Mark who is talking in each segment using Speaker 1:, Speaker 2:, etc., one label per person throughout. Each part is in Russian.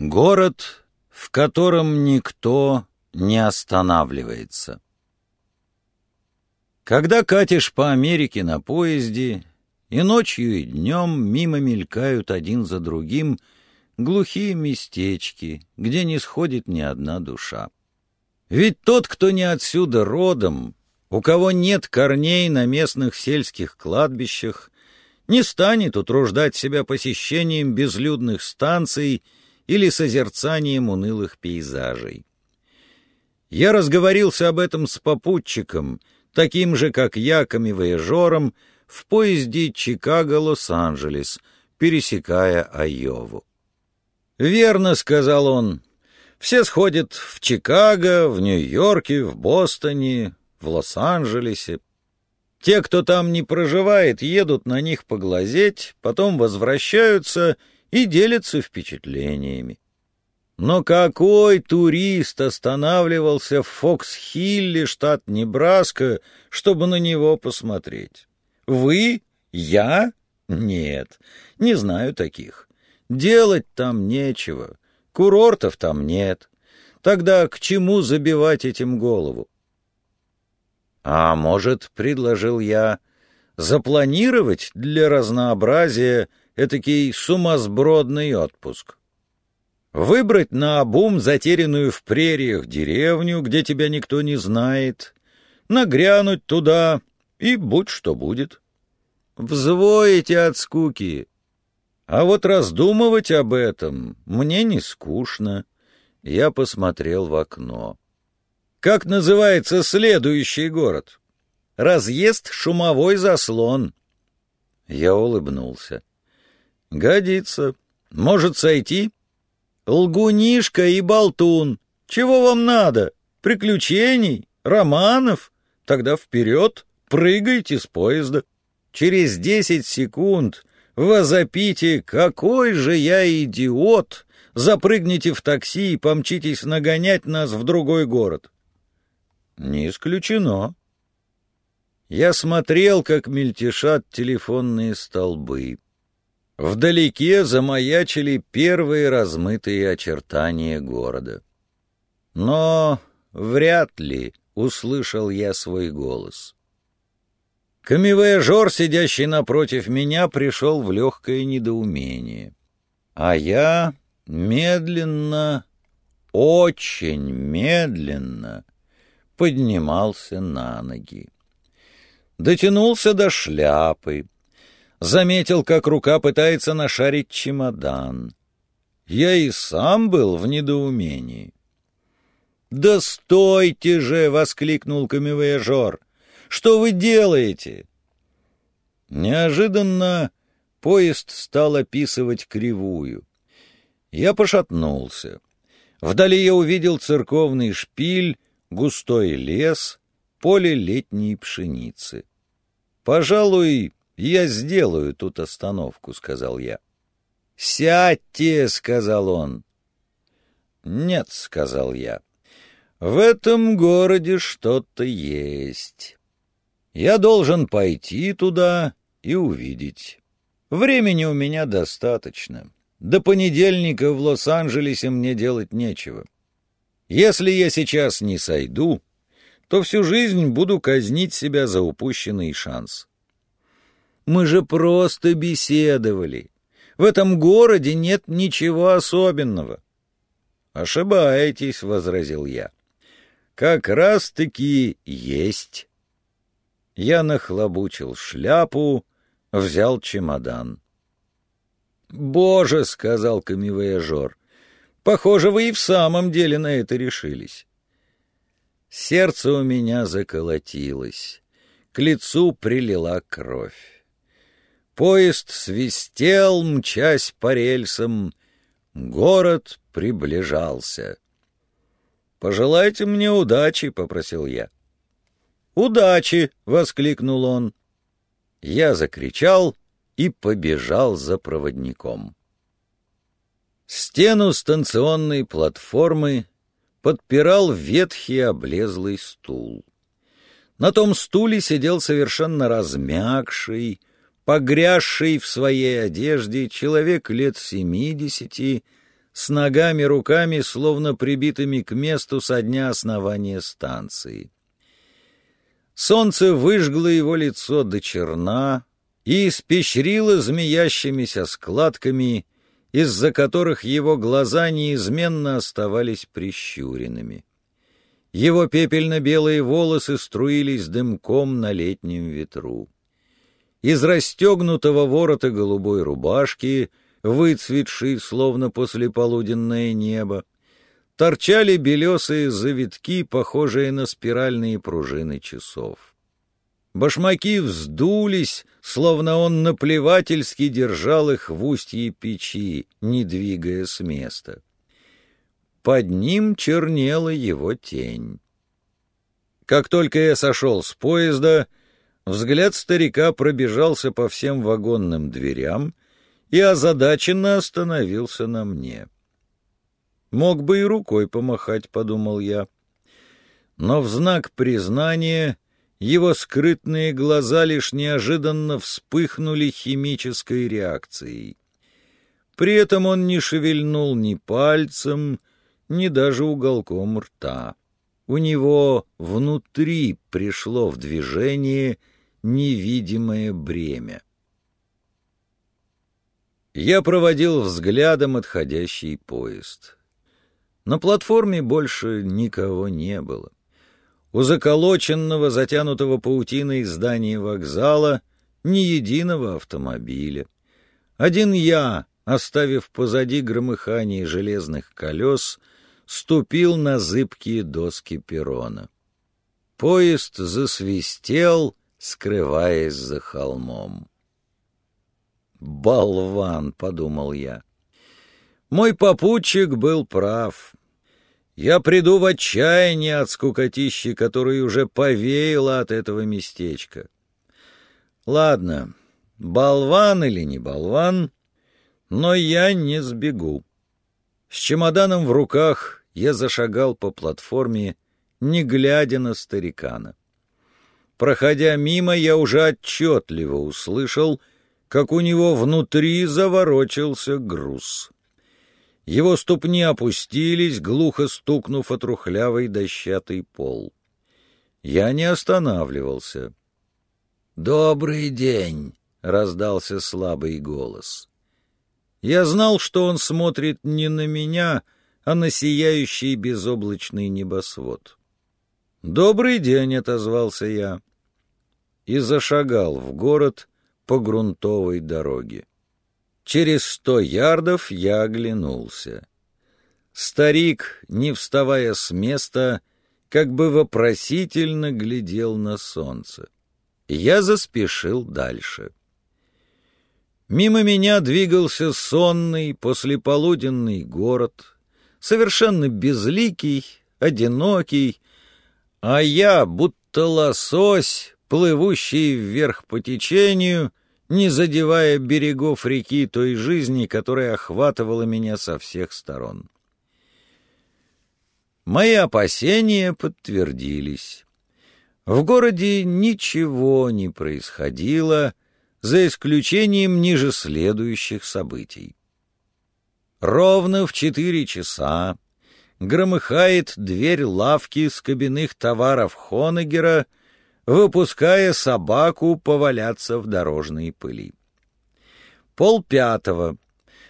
Speaker 1: Город, в котором никто не останавливается. Когда катишь по Америке на поезде, и ночью, и днем мимо мелькают один за другим глухие местечки, где не сходит ни одна душа. Ведь тот, кто не отсюда родом, у кого нет корней на местных сельских кладбищах, не станет утруждать себя посещением безлюдных станций или созерцанием унылых пейзажей. Я разговорился об этом с попутчиком, таким же, как я, камевояжером, в поезде Чикаго-Лос-Анджелес, пересекая Айову. «Верно», — сказал он, — «все сходят в Чикаго, в Нью-Йорке, в Бостоне, в Лос-Анджелесе. Те, кто там не проживает, едут на них поглазеть, потом возвращаются и делятся впечатлениями. Но какой турист останавливался в Фокс-Хилле, штат Небраска, чтобы на него посмотреть? Вы? Я? Нет, не знаю таких. Делать там нечего, курортов там нет. Тогда к чему забивать этим голову? А может, предложил я, запланировать для разнообразия этакий сумасбродный отпуск? Выбрать на обум затерянную в прериях деревню, где тебя никто не знает, нагрянуть туда и будь что будет. Взвоите от скуки. А вот раздумывать об этом мне не скучно. Я посмотрел в окно. Как называется следующий город? Разъезд шумовой заслон. Я улыбнулся. Годится. Может сойти? Лгунишка и болтун. Чего вам надо? Приключений? Романов? Тогда вперед, прыгайте с поезда. Через десять секунд возопите «Какой же я идиот!» Запрыгните в такси и помчитесь нагонять нас в другой город. Не исключено. Я смотрел, как мельтешат телефонные столбы. Вдалеке замаячили первые размытые очертания города. Но вряд ли услышал я свой голос. Камевояжер, сидящий напротив меня, пришел в легкое недоумение. А я медленно, очень медленно поднимался на ноги. Дотянулся до шляпы, заметил, как рука пытается нашарить чемодан. Я и сам был в недоумении. «Да стойте же!» — воскликнул камевояжер. «Что вы делаете?» Неожиданно поезд стал описывать кривую. Я пошатнулся. Вдали я увидел церковный шпиль, густой лес, поле летней пшеницы. «Пожалуй, я сделаю тут остановку», — сказал я. «Сядьте», — сказал он. «Нет», — сказал я, — «в этом городе что-то есть. Я должен пойти туда и увидеть. Времени у меня достаточно. До понедельника в Лос-Анджелесе мне делать нечего. Если я сейчас не сойду, то всю жизнь буду казнить себя за упущенный шанс. Мы же просто беседовали. В этом городе нет ничего особенного. Ошибаетесь, — возразил я. Как раз-таки есть. Я нахлобучил шляпу, взял чемодан. «Боже!» — сказал камевояжер. Похоже, вы и в самом деле на это решились. Сердце у меня заколотилось, к лицу прилила кровь. Поезд свистел, мчась по рельсам, город приближался. «Пожелайте мне удачи», — попросил я. «Удачи!» — воскликнул он. Я закричал и побежал за проводником. Стену станционной платформы подпирал ветхий облезлый стул. На том стуле сидел совершенно размягший, погрязший в своей одежде человек лет семидесяти с ногами, руками, словно прибитыми к месту со дня основания станции. Солнце выжгло его лицо до черна и испещрило змеящимися складками, из-за которых его глаза неизменно оставались прищуренными. Его пепельно-белые волосы струились дымком на летнем ветру. Из расстегнутого ворота голубой рубашки — выцветший, словно послеполуденное небо, торчали белесые завитки, похожие на спиральные пружины часов. Башмаки вздулись, словно он наплевательски держал их в устье печи, не двигая с места. Под ним чернела его тень. Как только я сошел с поезда, взгляд старика пробежался по всем вагонным дверям — и озадаченно остановился на мне. Мог бы и рукой помахать, подумал я. Но в знак признания его скрытные глаза лишь неожиданно вспыхнули химической реакцией. При этом он не шевельнул ни пальцем, ни даже уголком рта. У него внутри пришло в движение невидимое бремя. Я проводил взглядом отходящий поезд. На платформе больше никого не было. У заколоченного, затянутого паутиной здания вокзала ни единого автомобиля. Один я, оставив позади громыхание железных колес, ступил на зыбкие доски перрона. Поезд засвистел, скрываясь за холмом. «Болван!» — подумал я. Мой попутчик был прав. Я приду в отчаяние от скукотищи, которая уже повеяла от этого местечка. Ладно, болван или не болван, но я не сбегу. С чемоданом в руках я зашагал по платформе, не глядя на старикана. Проходя мимо, я уже отчетливо услышал — как у него внутри заворочился груз. Его ступни опустились, глухо стукнув от рухлявый дощатый пол. Я не останавливался. «Добрый день!» — раздался слабый голос. Я знал, что он смотрит не на меня, а на сияющий безоблачный небосвод. «Добрый день!» — отозвался я. И зашагал в город, по грунтовой дороге. Через сто ярдов я оглянулся. Старик, не вставая с места, как бы вопросительно глядел на солнце. Я заспешил дальше. Мимо меня двигался сонный послеполуденный город, совершенно безликий, одинокий, а я, будто лосось, плывущий вверх по течению, не задевая берегов реки той жизни, которая охватывала меня со всех сторон. Мои опасения подтвердились. В городе ничего не происходило, за исключением ниже следующих событий. Ровно в четыре часа громыхает дверь лавки с кабинных товаров Хонегера — выпуская собаку поваляться в дорожной пыли. Пол пятого.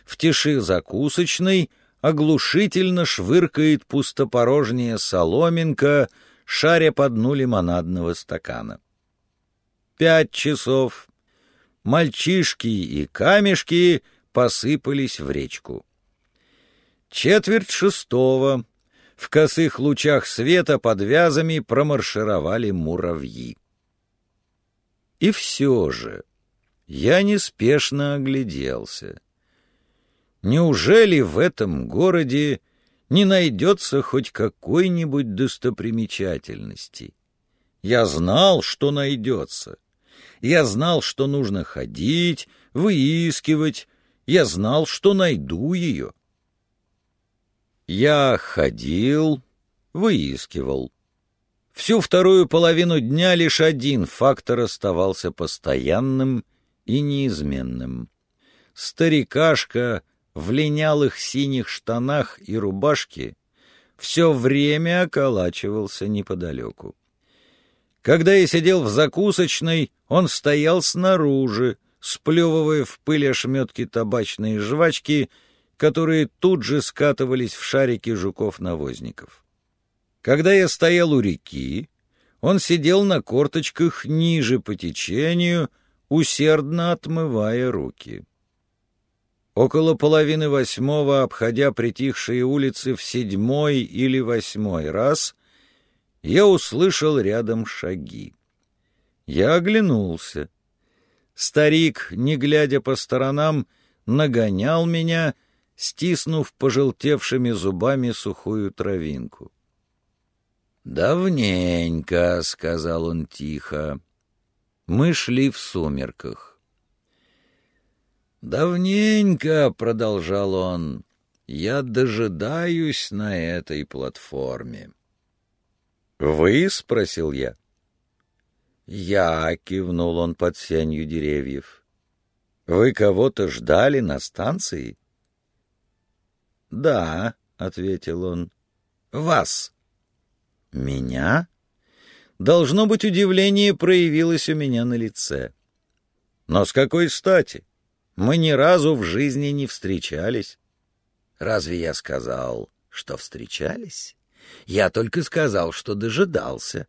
Speaker 1: В тиши закусочной оглушительно швыркает пустопорожняя соломинка, шаря по дну лимонадного стакана. Пять часов. Мальчишки и камешки посыпались в речку. Четверть шестого. В косых лучах света под вязами промаршировали муравьи. И все же я неспешно огляделся. Неужели в этом городе не найдется хоть какой-нибудь достопримечательности? Я знал, что найдется. Я знал, что нужно ходить, выискивать. Я знал, что найду ее. Я ходил, выискивал. Всю вторую половину дня лишь один фактор оставался постоянным и неизменным. Старикашка в линялых синих штанах и рубашке все время околачивался неподалеку. Когда я сидел в закусочной, он стоял снаружи, сплевывая в пыль ошметки табачной жвачки, которые тут же скатывались в шарики жуков-навозников. Когда я стоял у реки, он сидел на корточках ниже по течению, усердно отмывая руки. Около половины восьмого, обходя притихшие улицы в седьмой или восьмой раз, я услышал рядом шаги. Я оглянулся. Старик, не глядя по сторонам, нагонял меня, стиснув пожелтевшими зубами сухую травинку. «Давненько», — сказал он тихо. Мы шли в сумерках. «Давненько», — продолжал он, — «я дожидаюсь на этой платформе». «Вы?» — спросил я. «Я», — кивнул он под сенью деревьев. «Вы кого-то ждали на станции?» «Да», — ответил он. «Вас». «Меня?» Должно быть, удивление проявилось у меня на лице. Но с какой стати? Мы ни разу в жизни не встречались. Разве я сказал, что встречались? Я только сказал, что дожидался.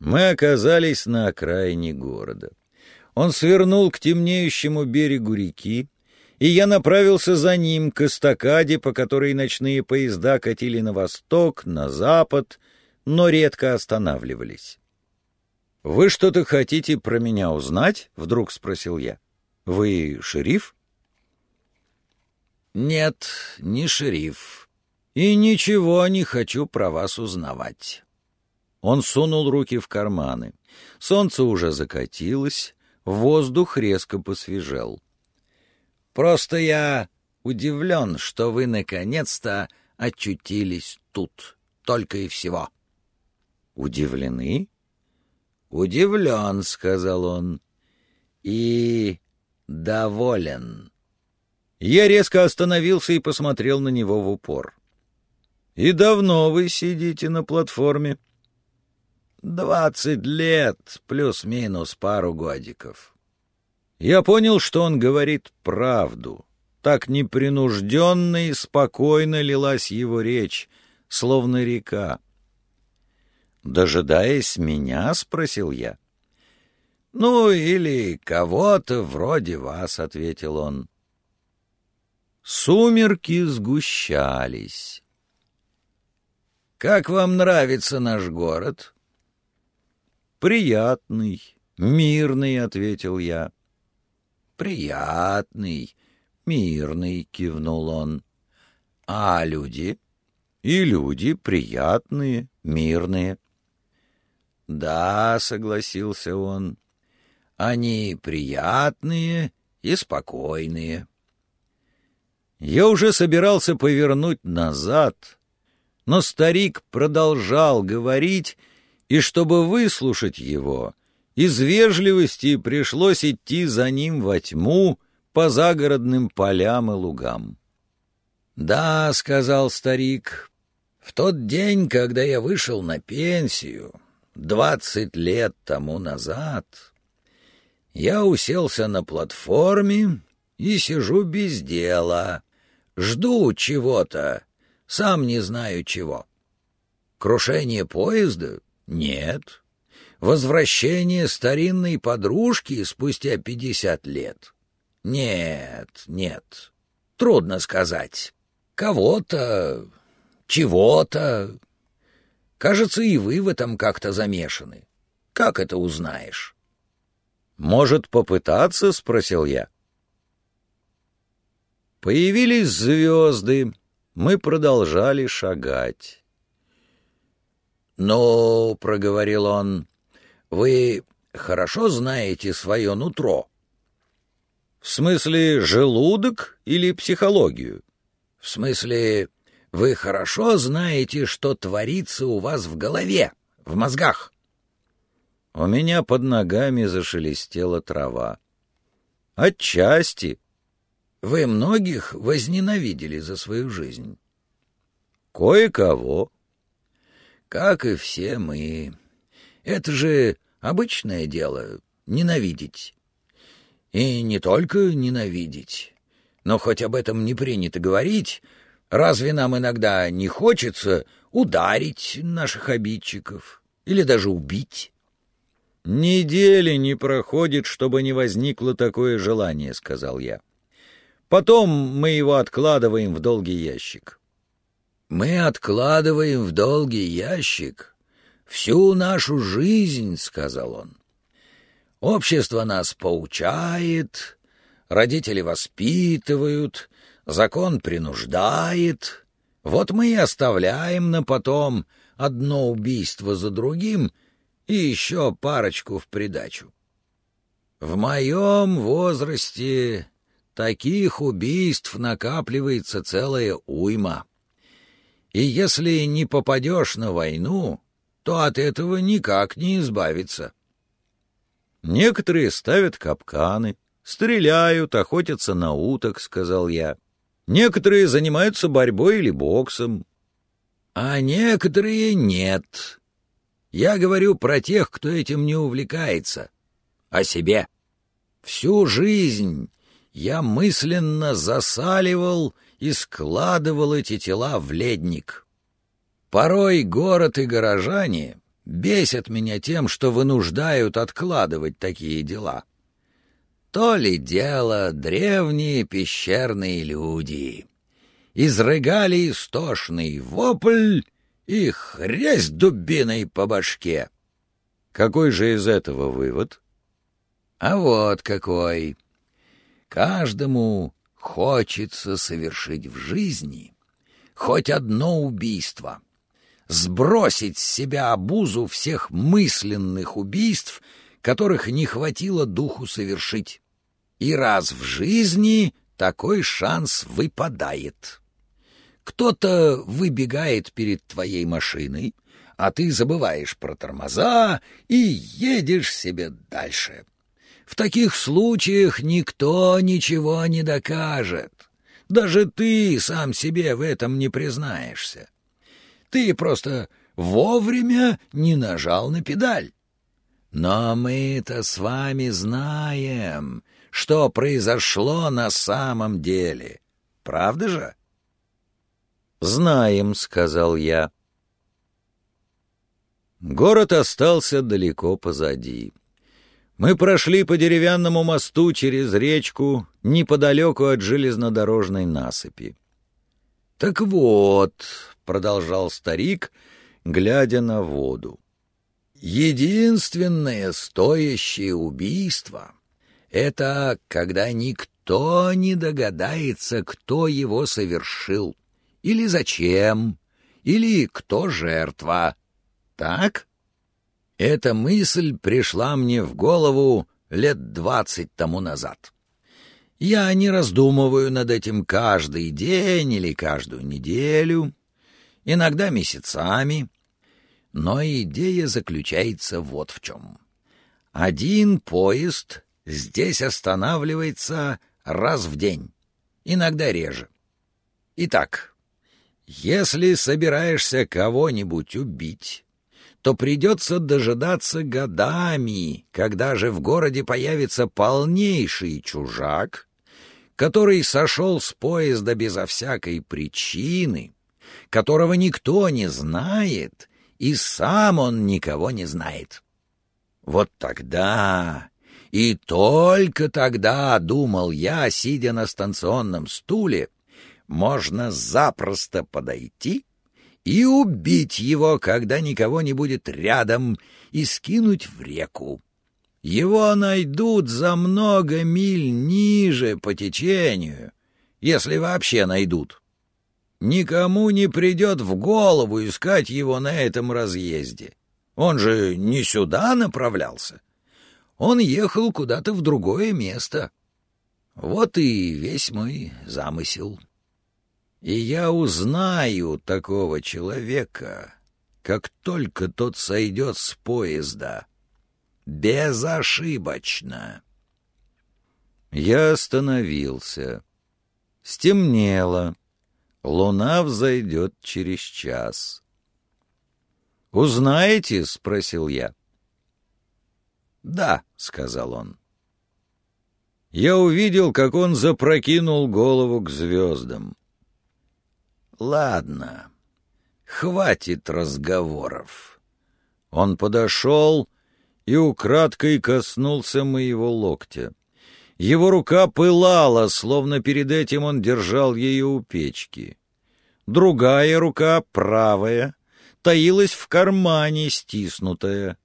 Speaker 1: Мы оказались на окраине города. Он свернул к темнеющему берегу реки, и я направился за ним к эстакаде, по которой ночные поезда катили на восток, на запад, но редко останавливались. «Вы что-то хотите про меня узнать?» — вдруг спросил я. «Вы шериф?» «Нет, не шериф. И ничего не хочу про вас узнавать». Он сунул руки в карманы. Солнце уже закатилось, воздух резко посвежел. Просто я удивлен, что вы наконец-то очутились тут. Только и всего. Удивлены? Удивлен, сказал он. И доволен. Я резко остановился и посмотрел на него в упор. «И давно вы сидите на платформе?» «Двадцать лет, плюс-минус пару годиков». Я понял, что он говорит правду. Так непринужденно и спокойно лилась его речь, словно река. «Дожидаясь меня?» — спросил я. «Ну, или кого-то вроде вас», — ответил он. Сумерки сгущались. «Как вам нравится наш город?» «Приятный, мирный», — ответил я. «Приятный, мирный», — кивнул он. «А люди?» «И люди приятные, мирные». «Да», — согласился он, — «они приятные и спокойные». Я уже собирался повернуть назад, но старик продолжал говорить, и чтобы выслушать его, из вежливости пришлось идти за ним во тьму по загородным полям и лугам. «Да», — сказал старик, — «в тот день, когда я вышел на пенсию, двадцать лет тому назад, я уселся на платформе и сижу без дела, жду чего-то, сам не знаю чего. Крушение поезда? Нет. Возвращение старинной подружки спустя пятьдесят лет? Нет, нет. Трудно сказать. Кого-то, чего-то. Кажется, и вы в этом как-то замешаны. Как это узнаешь? «Может, попытаться?» — спросил я. Появились звезды. Мы продолжали шагать. «Ну, — проговорил он, вы хорошо знаете свое нутро? В смысле желудок или психологию? В смысле, вы хорошо знаете, что творится у вас в голове, в мозгах? У меня под ногами зашелестела трава. Отчасти.
Speaker 2: Вы многих возненавидели за свою жизнь?
Speaker 1: Кое-кого.
Speaker 2: Как и все мы. Это же обычное дело — ненавидеть. И не только ненавидеть, но хоть об этом не принято говорить, разве нам иногда не хочется ударить наших обидчиков или даже убить?
Speaker 1: «Недели не проходит, чтобы не возникло такое желание», — сказал я. Потом мы его откладываем в долгий ящик.
Speaker 2: Мы откладываем в долгий ящик всю нашу жизнь, — сказал он. Общество нас поучает, родители воспитывают, закон принуждает. Вот мы и оставляем на потом одно убийство за другим и еще парочку в придачу. В моем возрасте Таких убийств накапливается целая уйма. И если не попадешь на войну, то от этого никак не избавиться.
Speaker 1: Некоторые ставят капканы, стреляют, охотятся на уток, — сказал я. Некоторые занимаются борьбой или боксом.
Speaker 2: А некоторые нет. Я говорю про тех, кто этим не увлекается. О себе. Всю жизнь я мысленно засаливал и складывал эти тела в ледник. Порой город и горожане бесят меня тем, что вынуждают откладывать такие дела. То ли дело древние пещерные люди. Изрыгали истошный вопль и хрясь дубиной по башке.
Speaker 1: Какой же из этого вывод?
Speaker 2: А вот какой. Каждому хочется совершить в жизни хоть одно убийство, сбросить с себя обузу всех мысленных убийств, которых не хватило духу совершить. И раз в жизни такой шанс выпадает. Кто-то выбегает перед твоей машиной, а ты забываешь про тормоза и едешь себе дальше. В таких случаях никто ничего не докажет. Даже ты сам себе в этом не признаешься. Ты просто вовремя не нажал на педаль. Но мы-то с вами знаем, что произошло на самом деле. Правда же?
Speaker 1: «Знаем», — сказал я. Город остался далеко позади. Мы прошли по деревянному мосту через речку неподалеку от железнодорожной насыпи.
Speaker 2: «Так вот», — продолжал старик, глядя на воду, — «единственное стоящее убийство — это когда никто не догадается, кто его совершил, или зачем, или кто жертва. Так?» Эта мысль пришла мне в голову лет двадцать тому назад. Я не раздумываю над этим каждый день или каждую неделю, иногда месяцами, но идея заключается вот в чем. Один поезд здесь останавливается раз в день, иногда реже. Итак, если собираешься кого-нибудь убить, то придется дожидаться годами, когда же в городе появится полнейший чужак, который сошел с поезда безо всякой причины, которого никто не знает, и сам он никого не знает. Вот тогда, и только тогда, думал я, сидя на станционном стуле, можно запросто подойти и убить его, когда никого не будет рядом, и скинуть в реку. Его найдут за много миль ниже по течению, если вообще найдут. Никому не придет в голову искать его на этом разъезде. Он же не сюда направлялся. Он ехал куда-то в другое место. Вот и весь мой замысел и я узнаю такого человека, как только тот сойдет с поезда. Безошибочно.
Speaker 1: Я остановился. Стемнело. Луна взойдет через час. «Узнаете?» — спросил я.
Speaker 2: «Да», — сказал он.
Speaker 1: Я увидел, как он запрокинул голову к звездам.
Speaker 2: «Ладно, хватит разговоров».
Speaker 1: Он подошел и украдкой коснулся моего локтя. Его рука пылала, словно перед этим он держал ее у печки. Другая рука, правая, таилась в кармане, стиснутая.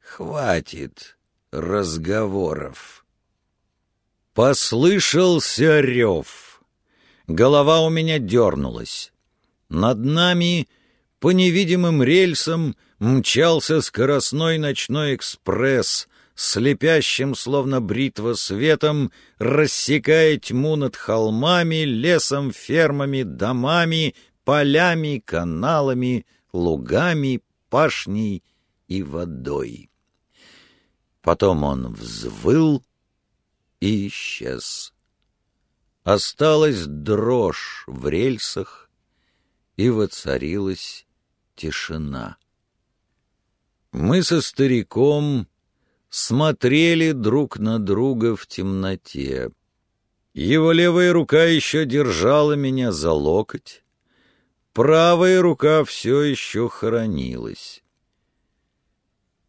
Speaker 2: «Хватит разговоров».
Speaker 1: Послышался рев. Голова у меня дернулась. Над нами, по невидимым рельсам, мчался скоростной ночной экспресс, слепящим, словно бритва светом, рассекая тьму над холмами, лесом, фермами, домами, полями, каналами, лугами, пашней и водой. Потом он взвыл и исчез. Осталась дрожь в рельсах, и воцарилась тишина. Мы со стариком смотрели друг на друга в темноте. Его левая рука еще держала меня за локоть, правая рука все еще хоронилась.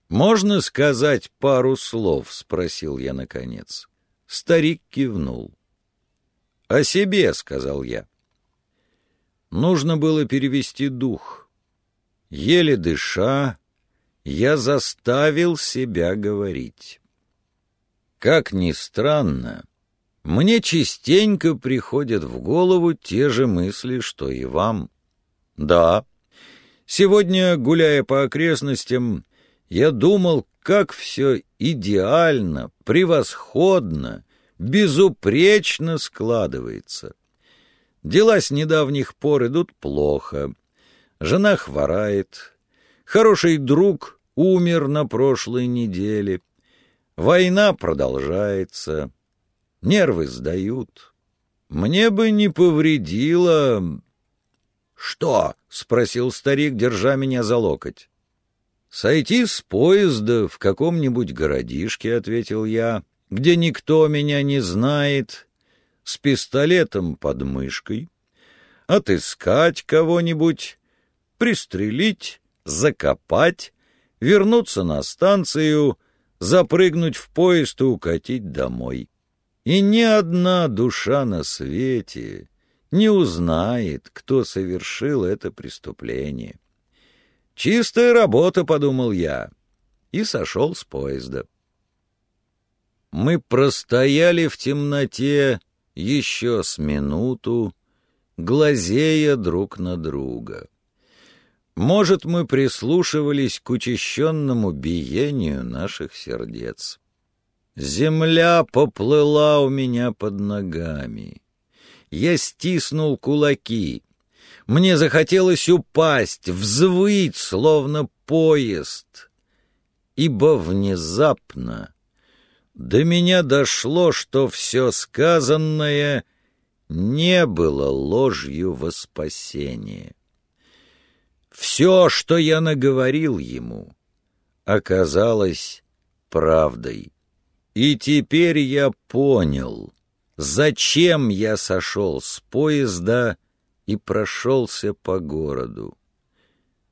Speaker 1: «Можно сказать пару слов?» — спросил я наконец. Старик кивнул. «О себе», — сказал я. Нужно было перевести дух. Еле дыша, я заставил себя говорить. Как ни странно, мне частенько приходят в голову те же мысли, что и вам. Да, сегодня, гуляя по окрестностям, я думал, как все идеально, превосходно, безупречно складывается. Дела с недавних пор идут плохо. Жена хворает, Хороший друг умер на прошлой неделе. Война продолжается. Нервы сдают. Мне бы не повредило... «Что?» — спросил старик, держа меня за локоть. «Сойти с поезда в каком-нибудь городишке», — ответил я, — «где никто меня не знает, с пистолетом под мышкой, отыскать кого-нибудь, пристрелить закопать, вернуться на станцию, запрыгнуть в поезд и укатить домой. И ни одна душа на свете не узнает, кто совершил это преступление. «Чистая работа», — подумал я, и сошел с поезда. Мы простояли в темноте еще с минуту, глазея друг на друга. Может, мы прислушивались к учащенному биению наших сердец. Земля поплыла у меня под ногами. Я стиснул кулаки. Мне захотелось упасть, взвыть, словно поезд. Ибо внезапно до меня дошло, что все сказанное не было ложью во спасение. Все, что я наговорил ему, оказалось правдой. И теперь я понял, зачем я сошел с поезда и прошелся по городу.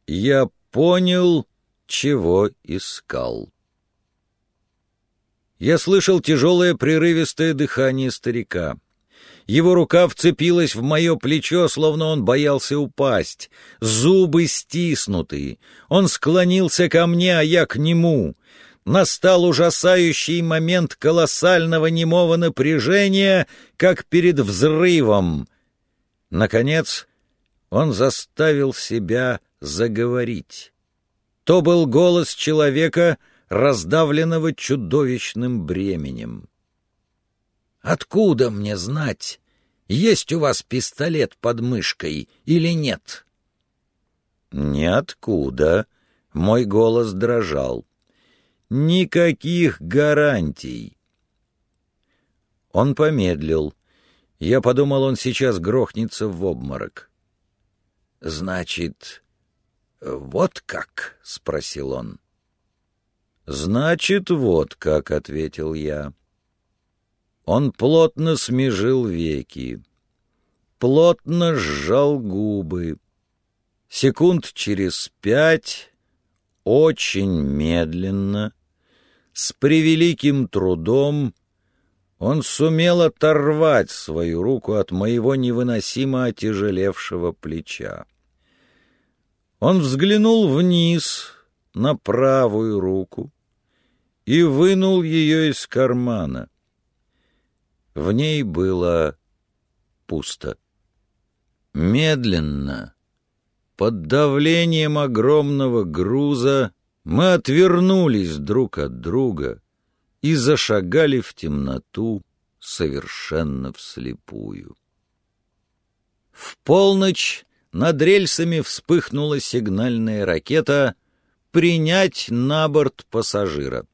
Speaker 1: Я понял, чего искал. Я слышал тяжелое прерывистое дыхание старика. Его рука вцепилась в мое плечо, словно он боялся упасть. Зубы стиснуты. Он склонился ко мне, а я к нему. Настал ужасающий момент колоссального немого напряжения, как перед взрывом. Наконец, он заставил себя заговорить. То был голос человека, раздавленного чудовищным бременем. Откуда мне знать, есть у вас пистолет под мышкой или нет? Ниоткуда. Мой голос дрожал. Никаких гарантий. Он помедлил. Я подумал, он сейчас грохнется в обморок.
Speaker 2: «Значит, вот как?» — спросил он.
Speaker 1: «Значит, вот как», — ответил я. Он плотно смежил веки, плотно сжал губы. Секунд через пять, очень медленно, с превеликим трудом, он сумел оторвать свою руку от моего невыносимо отяжелевшего плеча. Он взглянул вниз на правую руку и вынул ее из кармана. В ней было пусто. Медленно, под давлением огромного груза, мы отвернулись друг от друга и зашагали в темноту совершенно вслепую. В полночь над рельсами вспыхнула сигнальная ракета «Принять на борт пассажира».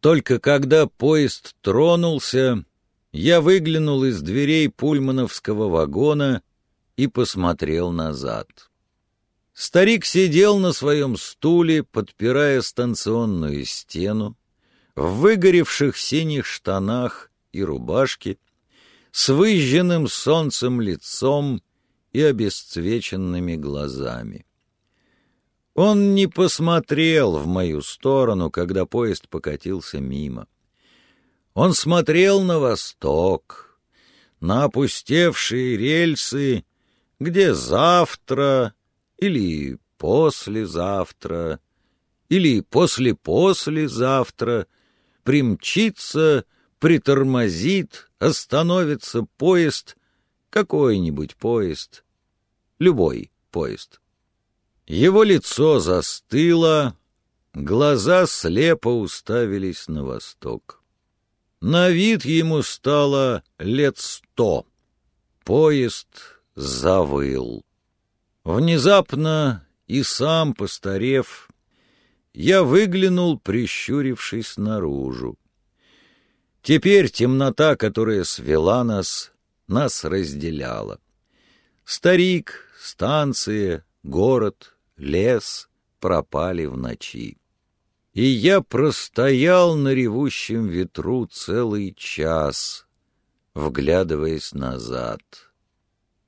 Speaker 1: Только когда поезд тронулся, я выглянул из дверей пульмановского вагона и посмотрел назад. Старик сидел на своем стуле, подпирая станционную стену, в выгоревших синих штанах и рубашке, с выжженным солнцем лицом и обесцвеченными глазами. Он не посмотрел в мою сторону, когда поезд покатился мимо. Он смотрел на восток, на опустевшие рельсы, где завтра или послезавтра или после-послезавтра примчится, притормозит, остановится поезд, какой-нибудь поезд, любой поезд. Его лицо застыло, глаза слепо уставились на восток. На вид ему стало лет сто. Поезд завыл. Внезапно и сам постарев, я выглянул, прищурившись наружу. Теперь темнота, которая свела нас, нас разделяла. Старик, станция, город, лес пропали в ночи. И я простоял на ревущем ветру целый час, вглядываясь назад,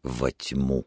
Speaker 1: во тьму.